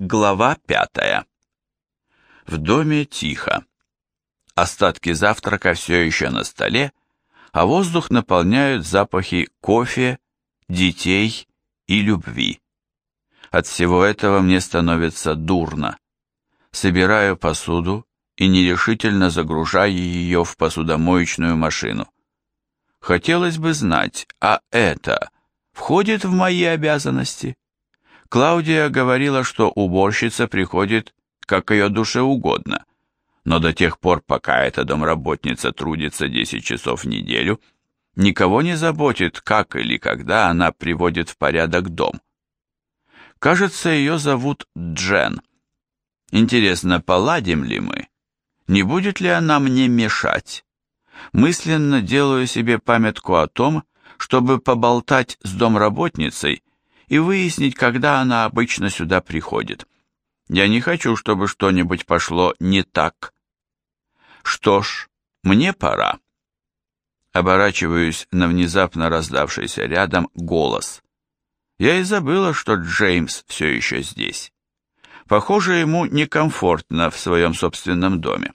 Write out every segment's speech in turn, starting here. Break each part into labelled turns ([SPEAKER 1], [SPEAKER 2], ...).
[SPEAKER 1] Глава пятая. В доме тихо. Остатки завтрака все еще на столе, а воздух наполняют запахи кофе, детей и любви. От всего этого мне становится дурно. Собираю посуду и нерешительно загружаю ее в посудомоечную машину. Хотелось бы знать, а это входит в мои обязанности? Клаудия говорила, что уборщица приходит как ее душе угодно, но до тех пор, пока эта домработница трудится 10 часов в неделю, никого не заботит, как или когда она приводит в порядок дом. Кажется, ее зовут Джен. Интересно, поладим ли мы? Не будет ли она мне мешать? Мысленно делаю себе памятку о том, чтобы поболтать с домработницей и выяснить, когда она обычно сюда приходит. Я не хочу, чтобы что-нибудь пошло не так. Что ж, мне пора. Оборачиваюсь на внезапно раздавшийся рядом голос. Я и забыла, что Джеймс все еще здесь. Похоже, ему некомфортно в своем собственном доме.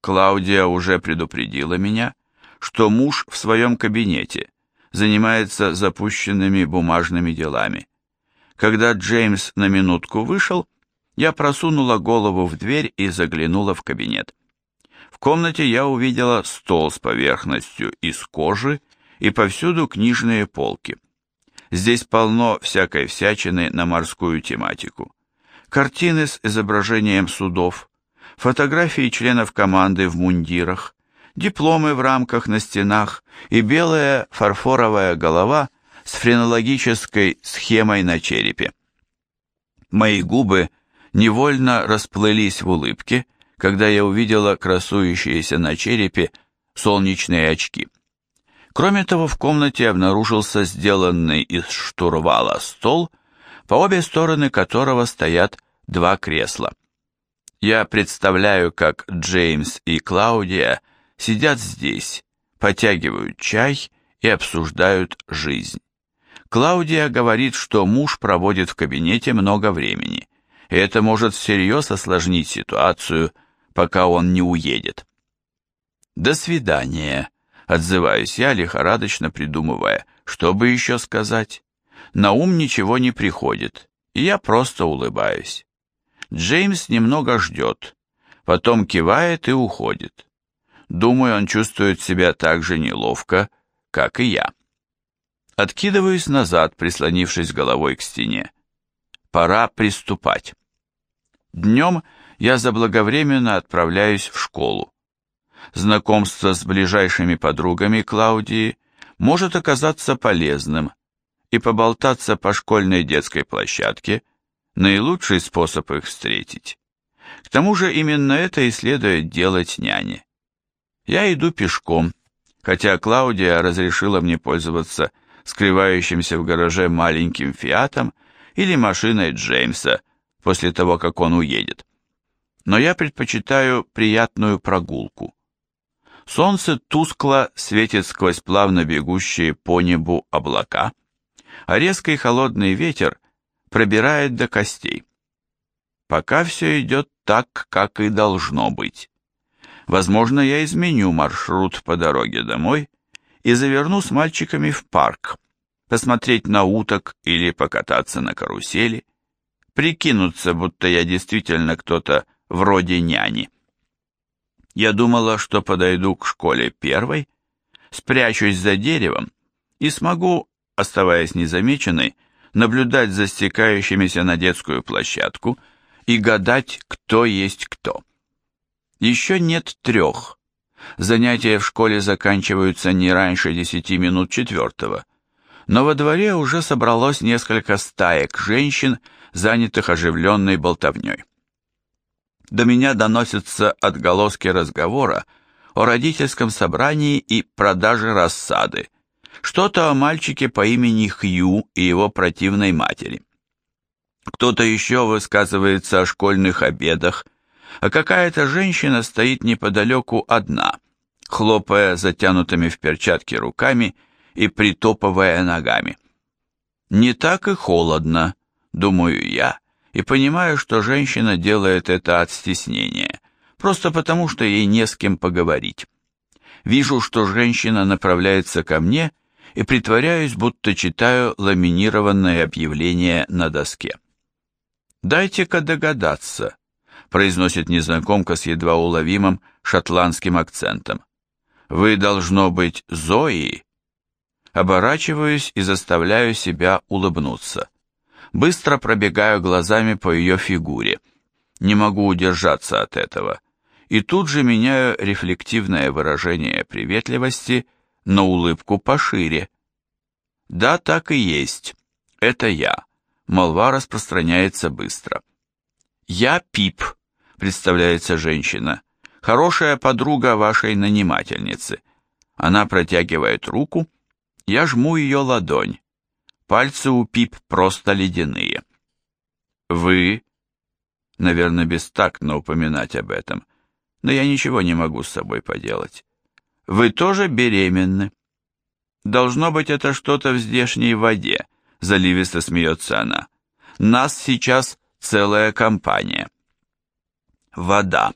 [SPEAKER 1] Клаудия уже предупредила меня, что муж в своем кабинете, занимается запущенными бумажными делами. Когда Джеймс на минутку вышел, я просунула голову в дверь и заглянула в кабинет. В комнате я увидела стол с поверхностью из кожи и повсюду книжные полки. Здесь полно всякой всячины на морскую тематику. Картины с изображением судов, фотографии членов команды в мундирах, дипломы в рамках на стенах и белая фарфоровая голова с френологической схемой на черепе. Мои губы невольно расплылись в улыбке, когда я увидела красующиеся на черепе солнечные очки. Кроме того, в комнате обнаружился сделанный из штурвала стол, по обе стороны которого стоят два кресла. Я представляю, как Джеймс и Клаудия – сидят здесь, потягивают чай и обсуждают жизнь. Клаудия говорит, что муж проводит в кабинете много времени, и это может всерьез осложнить ситуацию, пока он не уедет. «До свидания», — отзываюсь я, лихорадочно придумывая, что бы еще сказать. На ум ничего не приходит, и я просто улыбаюсь. Джеймс немного ждет, потом кивает и уходит. Думаю, он чувствует себя так же неловко, как и я. Откидываюсь назад, прислонившись головой к стене. Пора приступать. Днем я заблаговременно отправляюсь в школу. Знакомство с ближайшими подругами Клаудии может оказаться полезным, и поболтаться по школьной детской площадке – наилучший способ их встретить. К тому же именно это и следует делать няне. Я иду пешком, хотя Клаудия разрешила мне пользоваться скрывающимся в гараже маленьким фиатом или машиной Джеймса после того, как он уедет. Но я предпочитаю приятную прогулку. Солнце тускло светит сквозь плавно бегущие по небу облака, а резкий холодный ветер пробирает до костей. Пока все идет так, как и должно быть. Возможно, я изменю маршрут по дороге домой и заверну с мальчиками в парк, посмотреть на уток или покататься на карусели, прикинуться, будто я действительно кто-то вроде няни. Я думала, что подойду к школе первой, спрячусь за деревом и смогу, оставаясь незамеченной, наблюдать за стекающимися на детскую площадку и гадать, кто есть кто. Еще нет трех. Занятия в школе заканчиваются не раньше десяти минут четвертого. Но во дворе уже собралось несколько стаек женщин, занятых оживленной болтовней. До меня доносятся отголоски разговора о родительском собрании и продаже рассады, что-то о мальчике по имени Хью и его противной матери. Кто-то еще высказывается о школьных обедах, а какая-то женщина стоит неподалеку одна, хлопая затянутыми в перчатки руками и притопывая ногами. Не так и холодно, думаю я, и понимаю, что женщина делает это от стеснения, просто потому, что ей не с кем поговорить. Вижу, что женщина направляется ко мне и притворяюсь, будто читаю ламинированное объявление на доске. «Дайте-ка догадаться», — произносит незнакомка с едва уловимым шотландским акцентом. «Вы, должно быть, Зои?» Оборачиваюсь и заставляю себя улыбнуться. Быстро пробегаю глазами по ее фигуре. Не могу удержаться от этого. И тут же меняю рефлективное выражение приветливости на улыбку пошире. Да, так и есть. Это я. Молва распространяется быстро. «Я Пип», — представляется женщина, — «хорошая подруга вашей нанимательницы». Она протягивает руку, я жму ее ладонь. Пальцы у Пип просто ледяные. «Вы...» Наверное, бестактно упоминать об этом, но я ничего не могу с собой поделать. «Вы тоже беременны?» «Должно быть, это что-то в здешней воде», — заливисто смеется она. «Нас сейчас целая компания». «Вода.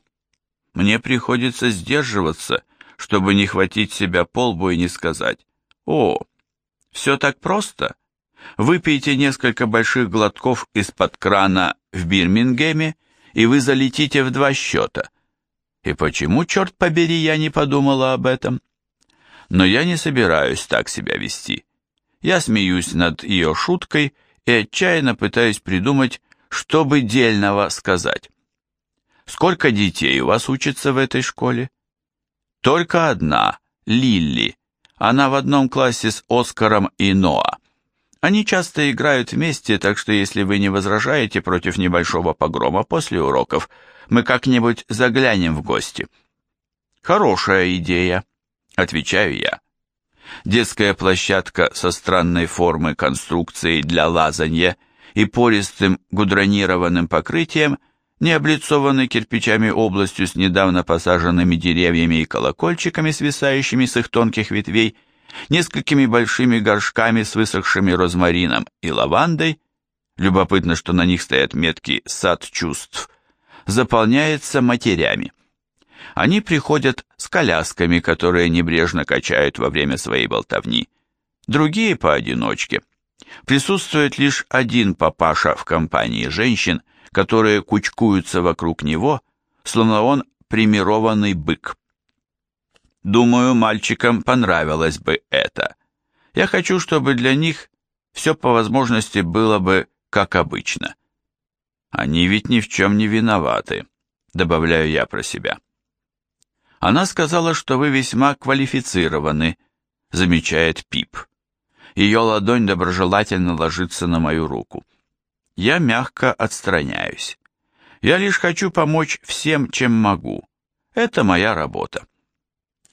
[SPEAKER 1] Мне приходится сдерживаться, чтобы не хватить себя по лбу и не сказать. О, все так просто?» Выпейте несколько больших глотков из-под крана в Бирмингеме, и вы залетите в два счета. И почему, черт побери, я не подумала об этом? Но я не собираюсь так себя вести. Я смеюсь над ее шуткой и отчаянно пытаюсь придумать, что бы дельного сказать. Сколько детей у вас учатся в этой школе? Только одна, Лилли. Она в одном классе с Оскаром и Ноа. Они часто играют вместе, так что если вы не возражаете против небольшого погрома после уроков, мы как-нибудь заглянем в гости. Хорошая идея, отвечаю я. Детская площадка со странной формы конструкцией для лазанья и пористым гудронированным покрытием, не облицованной кирпичами областью с недавно посаженными деревьями и колокольчиками, свисающими с их тонких ветвей, несколькими большими горшками с высохшими розмарином и лавандой, любопытно, что на них стоят метки «сад чувств», заполняется матерями. Они приходят с колясками, которые небрежно качают во время своей болтовни, другие поодиночке. Присутствует лишь один папаша в компании женщин, которые кучкуются вокруг него, словно он примированный бык. Думаю, мальчикам понравилось бы это. Я хочу, чтобы для них все по возможности было бы как обычно. Они ведь ни в чем не виноваты, добавляю я про себя. Она сказала, что вы весьма квалифицированы, замечает Пип. Ее ладонь доброжелательно ложится на мою руку. Я мягко отстраняюсь. Я лишь хочу помочь всем, чем могу. Это моя работа.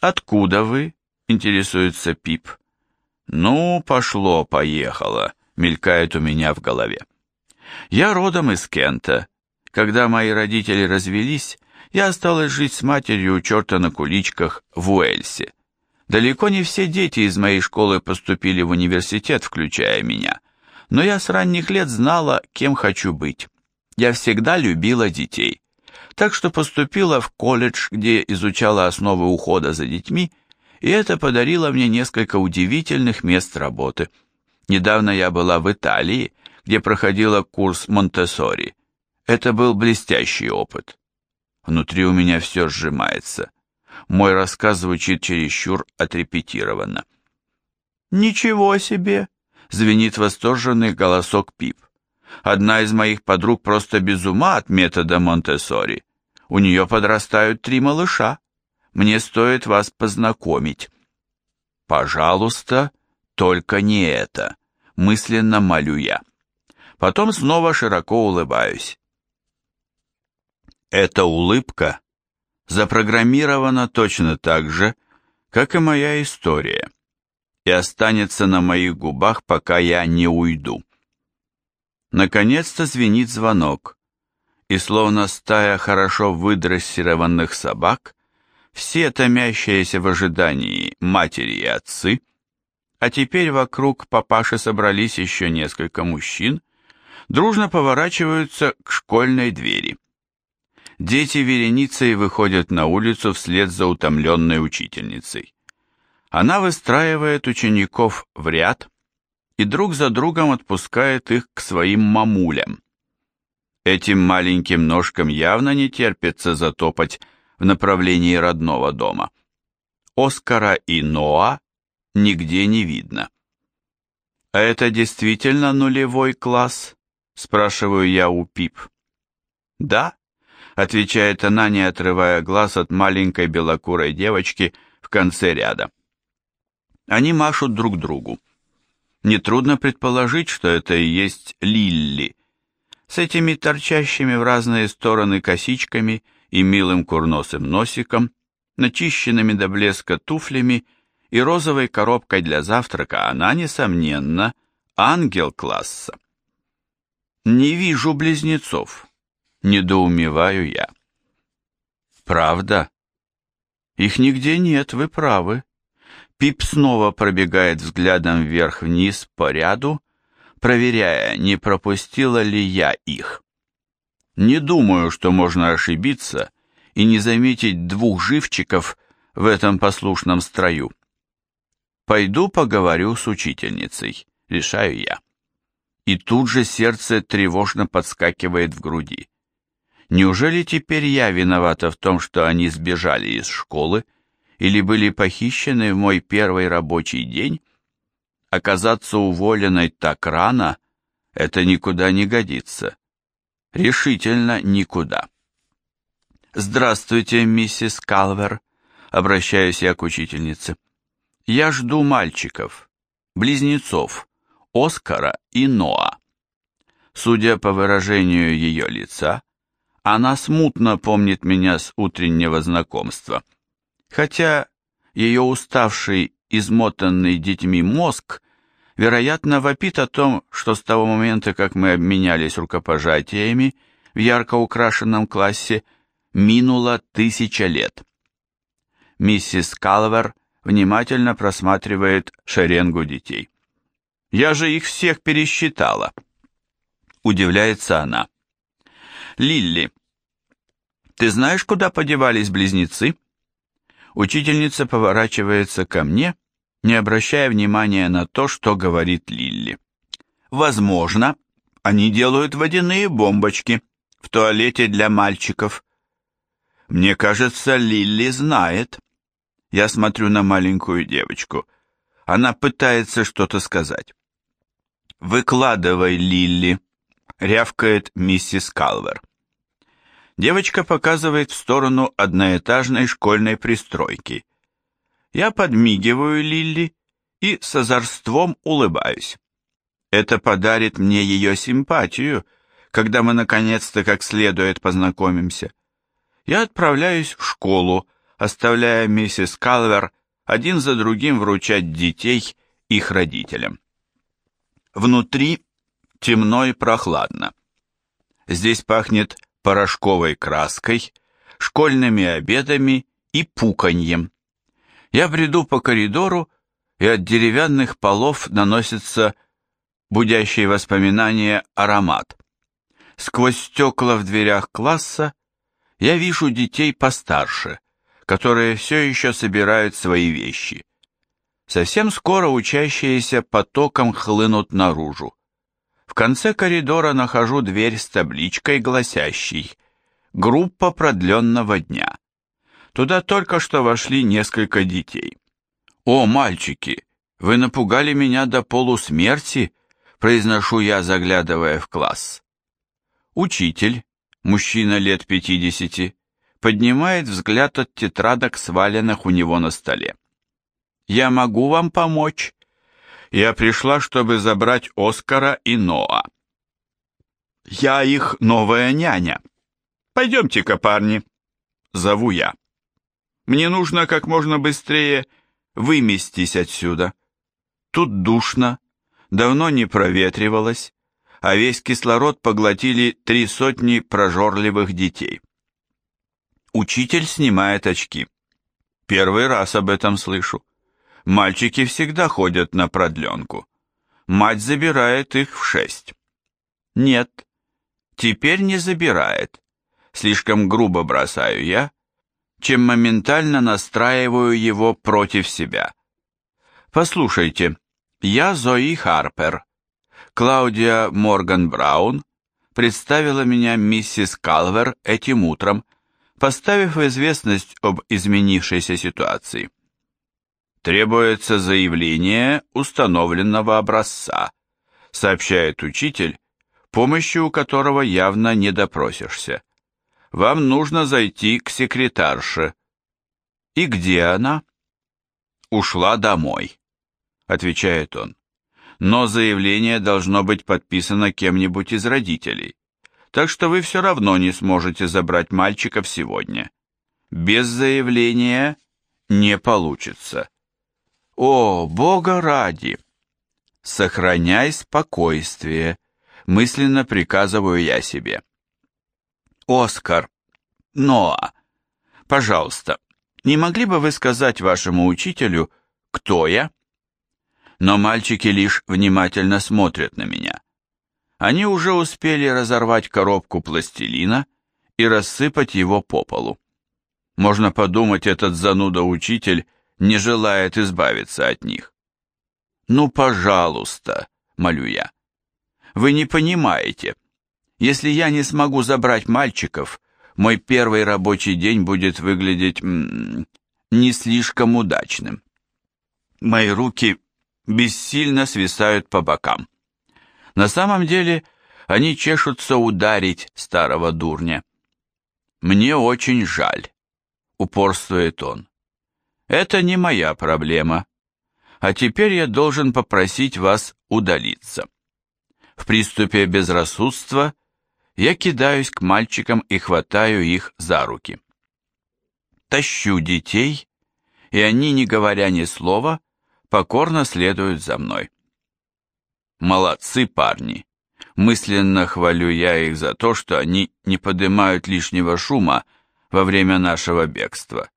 [SPEAKER 1] «Откуда вы?» — интересуется Пип. «Ну, пошло-поехало», — мелькает у меня в голове. «Я родом из Кента. Когда мои родители развелись, я осталась жить с матерью у черта на куличках в Уэльсе. Далеко не все дети из моей школы поступили в университет, включая меня, но я с ранних лет знала, кем хочу быть. Я всегда любила детей так что поступила в колледж, где изучала основы ухода за детьми, и это подарило мне несколько удивительных мест работы. Недавно я была в Италии, где проходила курс Монтессори. Это был блестящий опыт. Внутри у меня все сжимается. Мой рассказ звучит чересчур отрепетированно. «Ничего себе!» — звенит восторженный голосок Пип. Одна из моих подруг просто без ума от метода Монтессори. У нее подрастают три малыша. Мне стоит вас познакомить. Пожалуйста, только не это, мысленно молю я. Потом снова широко улыбаюсь. Эта улыбка запрограммирована точно так же, как и моя история, и останется на моих губах, пока я не уйду. Наконец-то звенит звонок, и словно стая хорошо выдрессированных собак, все томящиеся в ожидании матери и отцы, а теперь вокруг папаши собрались еще несколько мужчин, дружно поворачиваются к школьной двери. Дети вереницей выходят на улицу вслед за утомленной учительницей. Она выстраивает учеников в ряд и друг за другом отпускает их к своим мамулям. Этим маленьким ножкам явно не терпится затопать в направлении родного дома. Оскара и Ноа нигде не видно. «А это действительно нулевой класс?» – спрашиваю я у Пип. «Да», – отвечает она, не отрывая глаз от маленькой белокурой девочки в конце ряда. Они машут друг другу. Нетрудно предположить, что это и есть Лилли, с этими торчащими в разные стороны косичками и милым курносым носиком, начищенными до блеска туфлями и розовой коробкой для завтрака, она, несомненно, ангел класса. Не вижу близнецов, недоумеваю я. Правда? Их нигде нет, вы правы. Пип снова пробегает взглядом вверх-вниз по ряду, проверяя, не пропустила ли я их. Не думаю, что можно ошибиться и не заметить двух живчиков в этом послушном строю. Пойду поговорю с учительницей, решаю я. И тут же сердце тревожно подскакивает в груди. Неужели теперь я виновата в том, что они сбежали из школы или были похищены в мой первый рабочий день? Оказаться уволенной так рано – это никуда не годится. Решительно никуда. «Здравствуйте, миссис Калвер», – обращаюсь я к учительнице. «Я жду мальчиков, близнецов, Оскара и Ноа». Судя по выражению ее лица, она смутно помнит меня с утреннего знакомства – хотя ее уставший, измотанный детьми мозг, вероятно, вопит о том, что с того момента, как мы обменялись рукопожатиями в ярко украшенном классе, минуло тысяча лет. Миссис Калвер внимательно просматривает шеренгу детей. «Я же их всех пересчитала!» Удивляется она. «Лилли, ты знаешь, куда подевались близнецы?» Учительница поворачивается ко мне, не обращая внимания на то, что говорит Лилли. Возможно, они делают водяные бомбочки в туалете для мальчиков. Мне кажется, Лилли знает. Я смотрю на маленькую девочку. Она пытается что-то сказать. «Выкладывай, Лилли», — рявкает миссис Калвер. Девочка показывает в сторону одноэтажной школьной пристройки. Я подмигиваю Лилли и с озорством улыбаюсь. Это подарит мне ее симпатию, когда мы наконец-то как следует познакомимся. Я отправляюсь в школу, оставляя миссис Калвер один за другим вручать детей их родителям. Внутри темно и прохладно. Здесь пахнет порошковой краской, школьными обедами и пуканьем. Я бреду по коридору, и от деревянных полов наносится будящий воспоминания аромат. Сквозь стекла в дверях класса я вижу детей постарше, которые все еще собирают свои вещи. Совсем скоро учащиеся потоком хлынут наружу. В конце коридора нахожу дверь с табличкой, гласящей «Группа продленного дня». Туда только что вошли несколько детей. «О, мальчики, вы напугали меня до полусмерти», произношу я, заглядывая в класс. Учитель, мужчина лет пятидесяти, поднимает взгляд от тетрадок, сваленных у него на столе. «Я могу вам помочь?» Я пришла, чтобы забрать Оскара и Ноа. Я их новая няня. Пойдемте-ка, парни. Зову я. Мне нужно как можно быстрее выместись отсюда. Тут душно, давно не проветривалось, а весь кислород поглотили три сотни прожорливых детей. Учитель снимает очки. Первый раз об этом слышу. Мальчики всегда ходят на продленку. Мать забирает их в шесть. Нет, теперь не забирает. Слишком грубо бросаю я, чем моментально настраиваю его против себя. Послушайте, я Зои Харпер. Клаудия Морган Браун представила меня миссис Калвер этим утром, поставив в известность об изменившейся ситуации. Требуется заявление установленного образца, сообщает учитель, помощью у которого явно не допросишься. Вам нужно зайти к секретарше. И где она? Ушла домой, отвечает он. Но заявление должно быть подписано кем-нибудь из родителей. Так что вы все равно не сможете забрать мальчиков сегодня. Без заявления не получится. О, Бога ради! Сохраняй спокойствие, мысленно приказываю я себе. Оскар, Ноа, пожалуйста, не могли бы вы сказать вашему учителю, кто я? Но мальчики лишь внимательно смотрят на меня. Они уже успели разорвать коробку пластилина и рассыпать его по полу. Можно подумать, этот зануда-учитель не желает избавиться от них. «Ну, пожалуйста», — молю я. «Вы не понимаете. Если я не смогу забрать мальчиков, мой первый рабочий день будет выглядеть м -м, не слишком удачным. Мои руки бессильно свисают по бокам. На самом деле они чешутся ударить старого дурня. «Мне очень жаль», — упорствует он. «Это не моя проблема. А теперь я должен попросить вас удалиться». В приступе безрассудства я кидаюсь к мальчикам и хватаю их за руки. Тащу детей, и они, не говоря ни слова, покорно следуют за мной. Молодцы парни. Мысленно хвалю я их за то, что они не поднимают лишнего шума во время нашего бегства.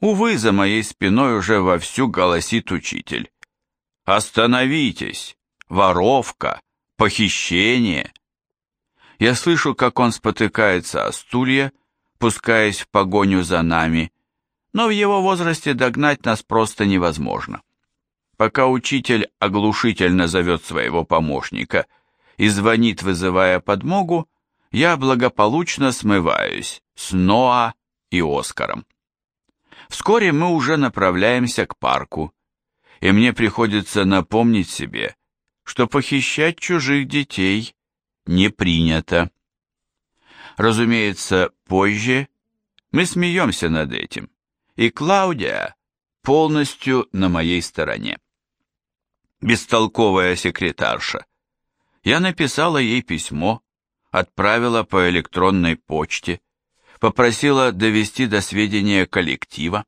[SPEAKER 1] Увы, за моей спиной уже вовсю голосит учитель. «Остановитесь! Воровка! Похищение!» Я слышу, как он спотыкается о стулья, пускаясь в погоню за нами, но в его возрасте догнать нас просто невозможно. Пока учитель оглушительно зовет своего помощника и звонит, вызывая подмогу, я благополучно смываюсь с Ноа и Оскаром. Вскоре мы уже направляемся к парку, и мне приходится напомнить себе, что похищать чужих детей не принято. Разумеется, позже мы смеемся над этим, и Клаудия полностью на моей стороне бестолковая секретарша. Я написала ей письмо, отправила по электронной почте, попросила довести до сведения коллектива,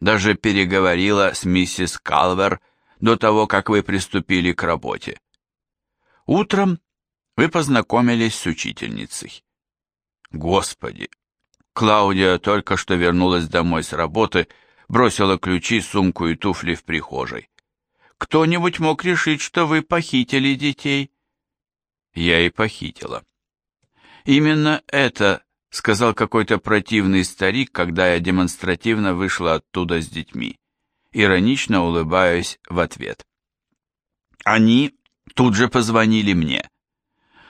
[SPEAKER 1] даже переговорила с миссис Калвер до того, как вы приступили к работе. Утром вы познакомились с учительницей. Господи! Клаудия только что вернулась домой с работы, бросила ключи, сумку и туфли в прихожей. Кто-нибудь мог решить, что вы похитили детей. Я и похитила. Именно это сказал какой-то противный старик, когда я демонстративно вышла оттуда с детьми, иронично улыбаясь в ответ. Они тут же позвонили мне.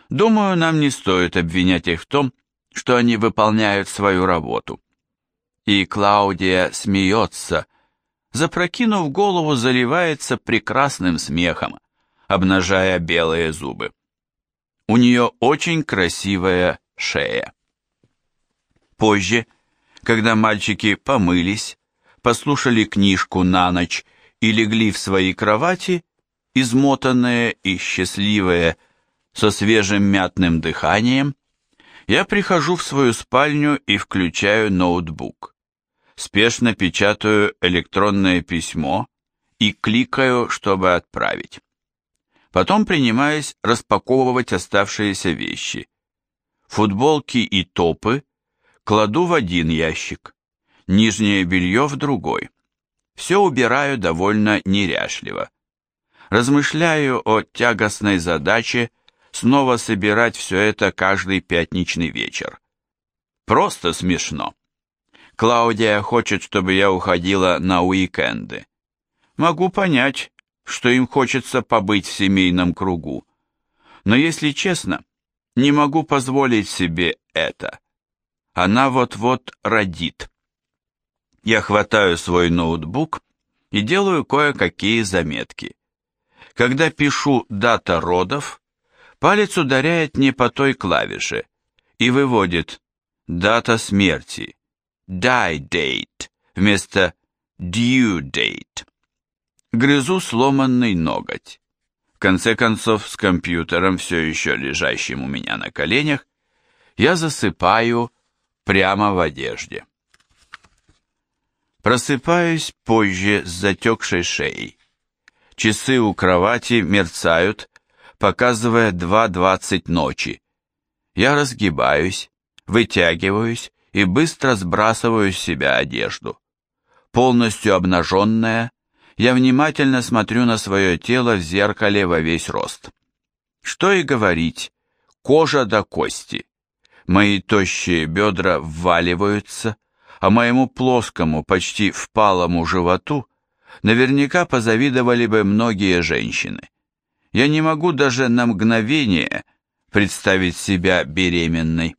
[SPEAKER 1] Думаю, нам не стоит обвинять их в том, что они выполняют свою работу. И Клаудия смеется, запрокинув голову, заливается прекрасным смехом, обнажая белые зубы. У нее очень красивая шея. Позже, когда мальчики помылись, послушали книжку на ночь и легли в свои кровати, измотанные и счастливые, со свежим мятным дыханием, я прихожу в свою спальню и включаю ноутбук спешно печатаю электронное письмо и кликаю, чтобы отправить. Потом принимаюсь распаковывать оставшиеся вещи. Футболки и топы кладу в один ящик, нижнее белье в другой. Все убираю довольно неряшливо. Размышляю о тягостной задаче снова собирать все это каждый пятничный вечер. Просто смешно. Клаудия хочет, чтобы я уходила на уикенды. Могу понять, что им хочется побыть в семейном кругу. Но если честно, не могу позволить себе это. Она вот-вот родит. Я хватаю свой ноутбук и делаю кое-какие заметки. Когда пишу «дата родов», палец ударяет не по той клавише и выводит «дата смерти» die date вместо due date. Грызу сломанный ноготь. В конце концов, с компьютером, все еще лежащим у меня на коленях, я засыпаю прямо в одежде. Просыпаюсь позже с затекшей шеей. Часы у кровати мерцают, показывая 2.20 ночи. Я разгибаюсь, вытягиваюсь и быстро сбрасываю с себя одежду. Полностью обнаженная, я внимательно смотрю на свое тело в зеркале во весь рост. Что и говорить, кожа до кости. Мои тощие бедра вваливаются, а моему плоскому, почти впалому животу наверняка позавидовали бы многие женщины. Я не могу даже на мгновение представить себя беременной.